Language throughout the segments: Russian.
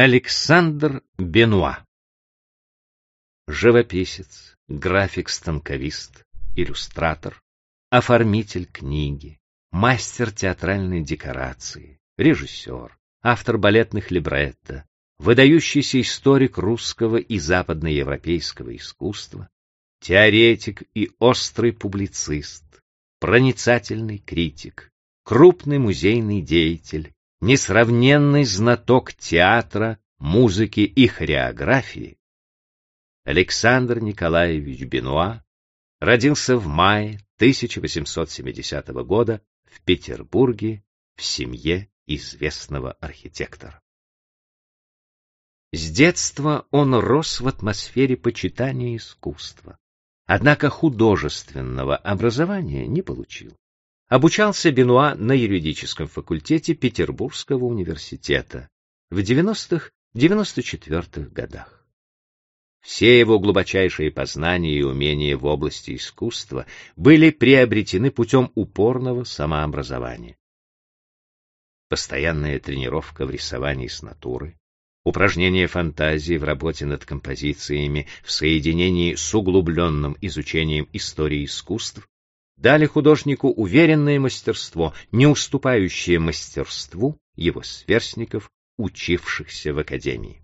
Александр Бенуа. Живописец, график-станковист, иллюстратор, оформитель книги, мастер театральной декорации, режиссер, автор балетных либретто, выдающийся историк русского и западноевропейского искусства, теоретик и острый публицист, проницательный критик, крупный музейный деятель, несравненный знаток театра, музыки и хореографии, Александр Николаевич Бенуа родился в мае 1870 года в Петербурге в семье известного архитектора. С детства он рос в атмосфере почитания искусства, однако художественного образования не получил. Обучался Бенуа на юридическом факультете Петербургского университета в 90-94 годах. Все его глубочайшие познания и умения в области искусства были приобретены путем упорного самообразования. Постоянная тренировка в рисовании с натуры, упражнение фантазии в работе над композициями в соединении с углубленным изучением истории искусств дали художнику уверенное мастерство, не уступающее мастерству его сверстников, учившихся в академии.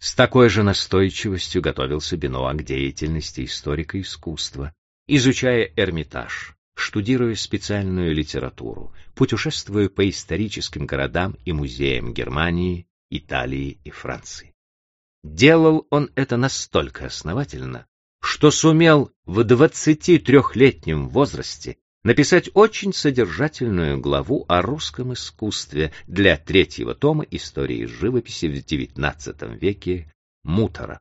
С такой же настойчивостью готовился Бенуа к деятельности историка искусства, изучая Эрмитаж, штудируя специальную литературу, путешествуя по историческим городам и музеям Германии, Италии и Франции. Делал он это настолько основательно, что сумел в 23-летнем возрасте написать очень содержательную главу о русском искусстве для третьего тома истории живописи в XIX веке Мутора.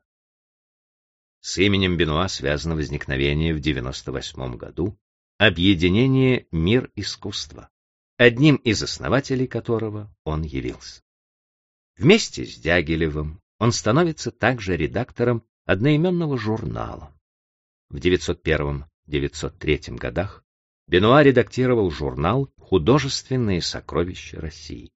С именем Бенуа связано возникновение в 98 году объединение «Мир искусства», одним из основателей которого он явился. Вместе с Дягилевым он становится также редактором одноименного журнала. В 901-903 годах Бенуа редактировал журнал «Художественные сокровища России».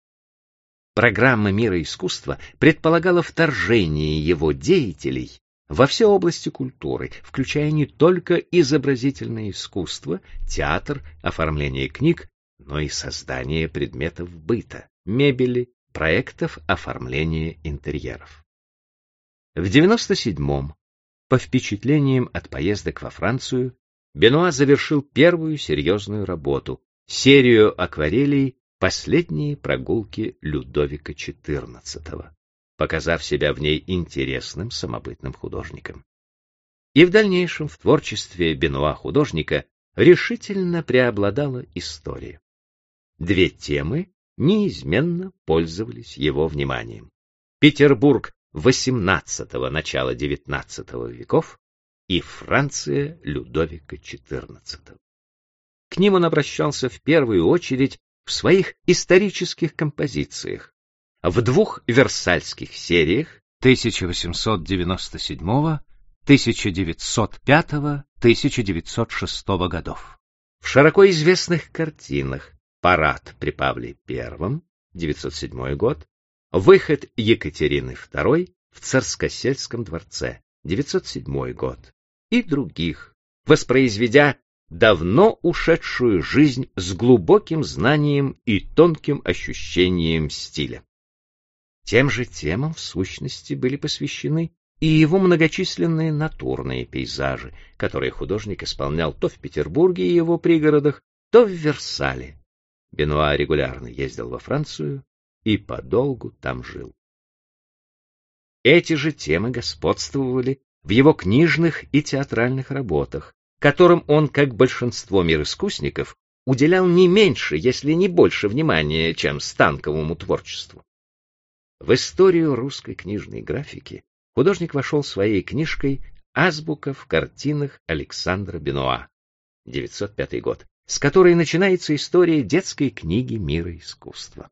Программа мира искусства предполагала вторжение его деятелей во все области культуры, включая не только изобразительное искусство, театр, оформление книг, но и создание предметов быта, мебели, проектов оформления интерьеров. В 97-м, по впечатлениям от поездок во Францию, Бенуа завершил первую серьезную работу — серию акварелей «Последние прогулки Людовика XIV», показав себя в ней интересным самобытным художником. И в дальнейшем в творчестве Бенуа художника решительно преобладала история. Две темы неизменно пользовались его вниманием. Петербург XVIII – начала XIX веков и Франция Людовика XIV. К ним он обращался в первую очередь в своих исторических композициях, в двух Версальских сериях 1897 1905-1906 годов, в широко известных картинах «Парад при Павле I» 907 год, «Выход Екатерины II» в Царскосельском дворце 907 год, и других, воспроизведя давно ушедшую жизнь с глубоким знанием и тонким ощущением стиля. Тем же темам, в сущности, были посвящены и его многочисленные натурные пейзажи, которые художник исполнял то в Петербурге и его пригородах, то в Версале. Бенуа регулярно ездил во Францию и подолгу там жил. Эти же темы господствовали в его книжных и театральных работах, которым он, как большинство мироискусников, уделял не меньше, если не больше внимания, чем станковому творчеству. В историю русской книжной графики художник вошел своей книжкой «Азбука в картинах Александра Бенуа» 905 год, с которой начинается история детской книги мира искусства.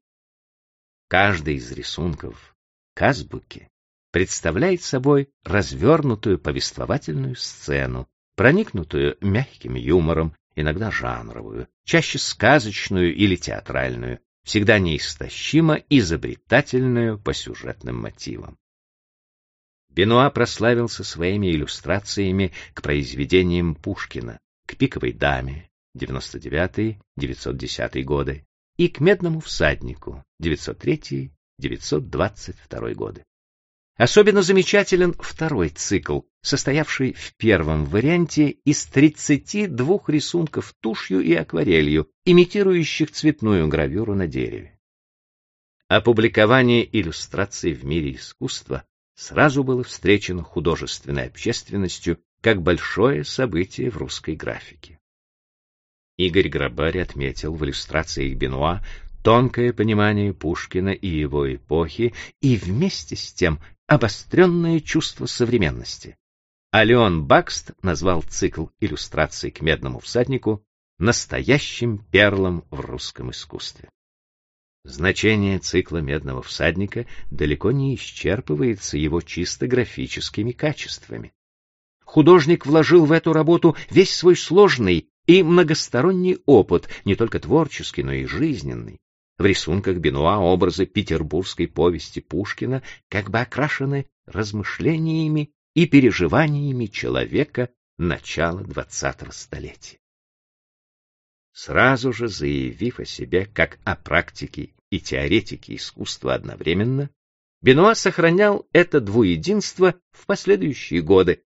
Каждый из рисунков к азбуке представляет собой развернутую повествовательную сцену, проникнутую мягким юмором, иногда жанровую, чаще сказочную или театральную, всегда неистощимо изобретательную по сюжетным мотивам. Бенуа прославился своими иллюстрациями к произведениям Пушкина, к «Пиковой даме» 99-910 годы и к «Медному всаднику» 903-922 годы. Особенно замечателен второй цикл, состоявший в первом варианте из 32 рисунков тушью и акварелью, имитирующих цветную гравюру на дереве. Опубликование иллюстраций в мире искусства сразу было встречено художественной общественностью как большое событие в русской графике. Игорь Грабарь отметил в иллюстрациях Бенуа тонкое понимание Пушкина и его эпохи и вместе с тем обостренное чувство современности. А Леон Бакст назвал цикл иллюстраций к «Медному всаднику» настоящим перлом в русском искусстве. Значение цикла «Медного всадника» далеко не исчерпывается его чисто графическими качествами. Художник вложил в эту работу весь свой сложный и многосторонний опыт, не только творческий, но и жизненный. В рисунках Бенуа образы петербургской повести Пушкина как бы окрашены размышлениями и переживаниями человека начала двадцатого столетия. Сразу же заявив о себе как о практике и теоретике искусства одновременно, Бенуа сохранял это двуединство в последующие годы.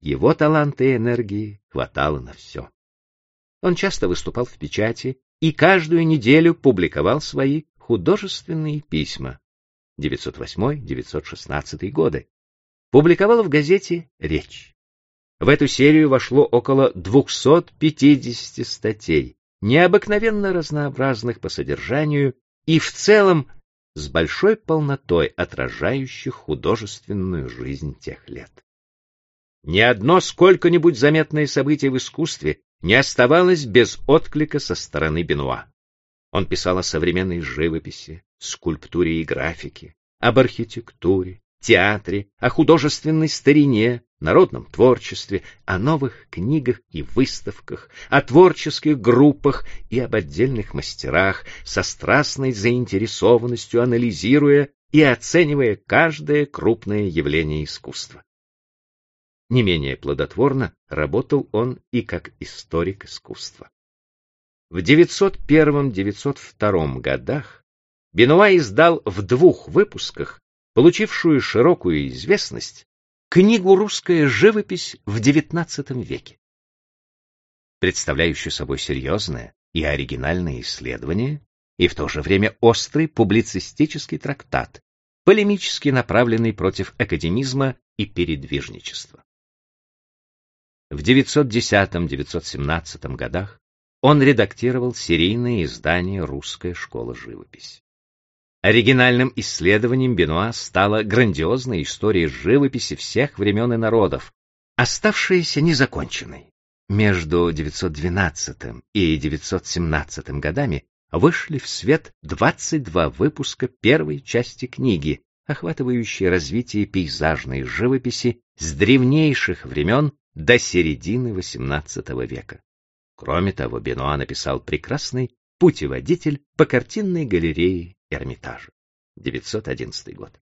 Его таланта и энергии хватало на все. Он часто выступал в печати и каждую неделю публиковал свои художественные письма 908-916 годы. Публиковал в газете «Речь». В эту серию вошло около 250 статей, необыкновенно разнообразных по содержанию и в целом с большой полнотой отражающих художественную жизнь тех лет. Ни одно сколько-нибудь заметное событие в искусстве не оставалось без отклика со стороны Бенуа. Он писал о современной живописи, скульптуре и графике, об архитектуре, театре, о художественной старине, народном творчестве, о новых книгах и выставках, о творческих группах и об отдельных мастерах, со страстной заинтересованностью анализируя и оценивая каждое крупное явление искусства. Не менее плодотворно работал он и как историк искусства. В 901-902 годах Бенуа издал в двух выпусках, получившую широкую известность, книгу «Русская живопись в XIX веке», представляющую собой серьезное и оригинальное исследование и в то же время острый публицистический трактат, полемически направленный против академизма и передвижничества. В 910-917 годах он редактировал серийное издание «Русская школа живописи». Оригинальным исследованием Бенуа стала грандиозная история живописи всех времен и народов, оставшаяся незаконченной. Между 912 и 917 годами вышли в свет 22 выпуска первой части книги, охватывающей развитие пейзажной живописи с древнейших времен до середины XVIII века. Кроме того, Бенуа написал прекрасный путеводитель по картинной галерее Эрмитажа. 911 год.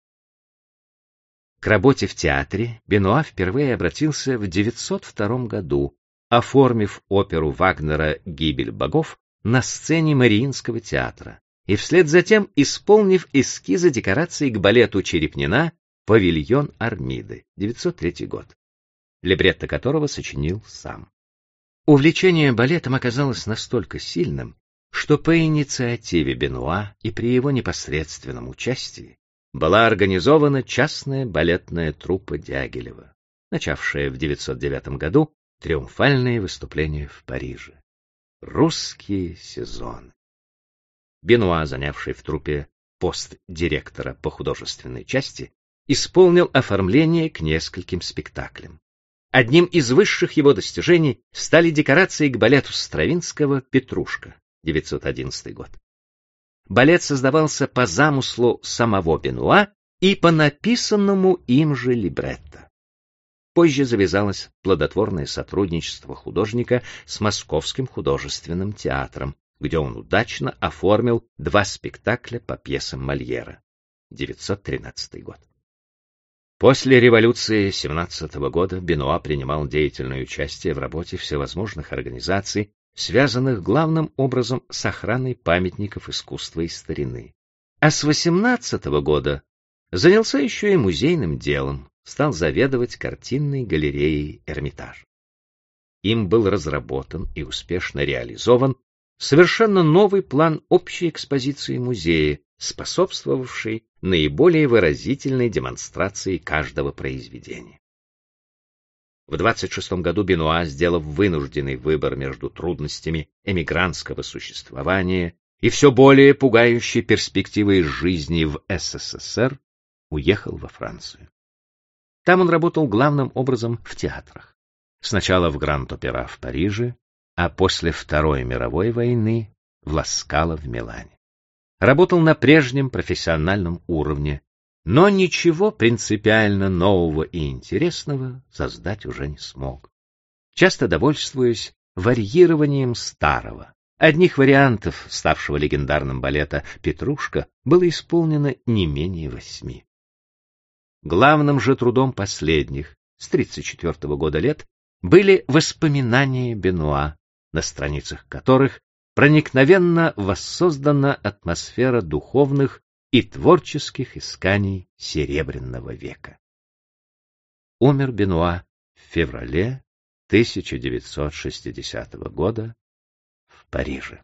К работе в театре Бенуа впервые обратился в 902 году, оформив оперу Вагнера «Гибель богов» на сцене Мариинского театра и вслед за тем исполнив эскизы декораций к балету Черепнина «Павильон Армиды», 903 год либретто которого сочинил сам. Увлечение балетом оказалось настолько сильным, что по инициативе Бенуа и при его непосредственном участии была организована частная балетная труппа Дягилева, начавшая в 909 году триумфальные выступления в Париже. Русские сезоны. Бенуа, занявший в труппе пост директора по художественной части, исполнил оформление к нескольким спектаклям. Одним из высших его достижений стали декорации к балету Стравинского «Петрушка» 911 год. Балет создавался по замыслу самого Бенуа и по написанному им же либретто. Позже завязалось плодотворное сотрудничество художника с Московским художественным театром, где он удачно оформил два спектакля по пьесам Мольера. 913 год. После революции 17 года Бенуа принимал деятельное участие в работе всевозможных организаций, связанных главным образом с охраной памятников искусства и старины. А с 18 года занялся еще и музейным делом, стал заведовать картинной галереей Эрмитаж. Им был разработан и успешно реализован совершенно новый план общей экспозиции музея, способствовавший наиболее выразительной демонстрации каждого произведения. В 26 году Бенуа, сделав вынужденный выбор между трудностями эмигрантского существования и все более пугающей перспективой жизни в СССР, уехал во Францию. Там он работал главным образом в театрах. Сначала в Гранд-Опера в Париже, а после Второй мировой войны в Ласкало в Милане. Работал на прежнем профессиональном уровне, но ничего принципиально нового и интересного создать уже не смог. Часто довольствуясь варьированием старого. Одних вариантов ставшего легендарным балета «Петрушка» было исполнено не менее восьми. Главным же трудом последних, с 34 года лет, были воспоминания Бенуа, на страницах которых проникновенно воссоздана атмосфера духовных и творческих исканий Серебряного века. Умер Бенуа в феврале 1960 года в Париже.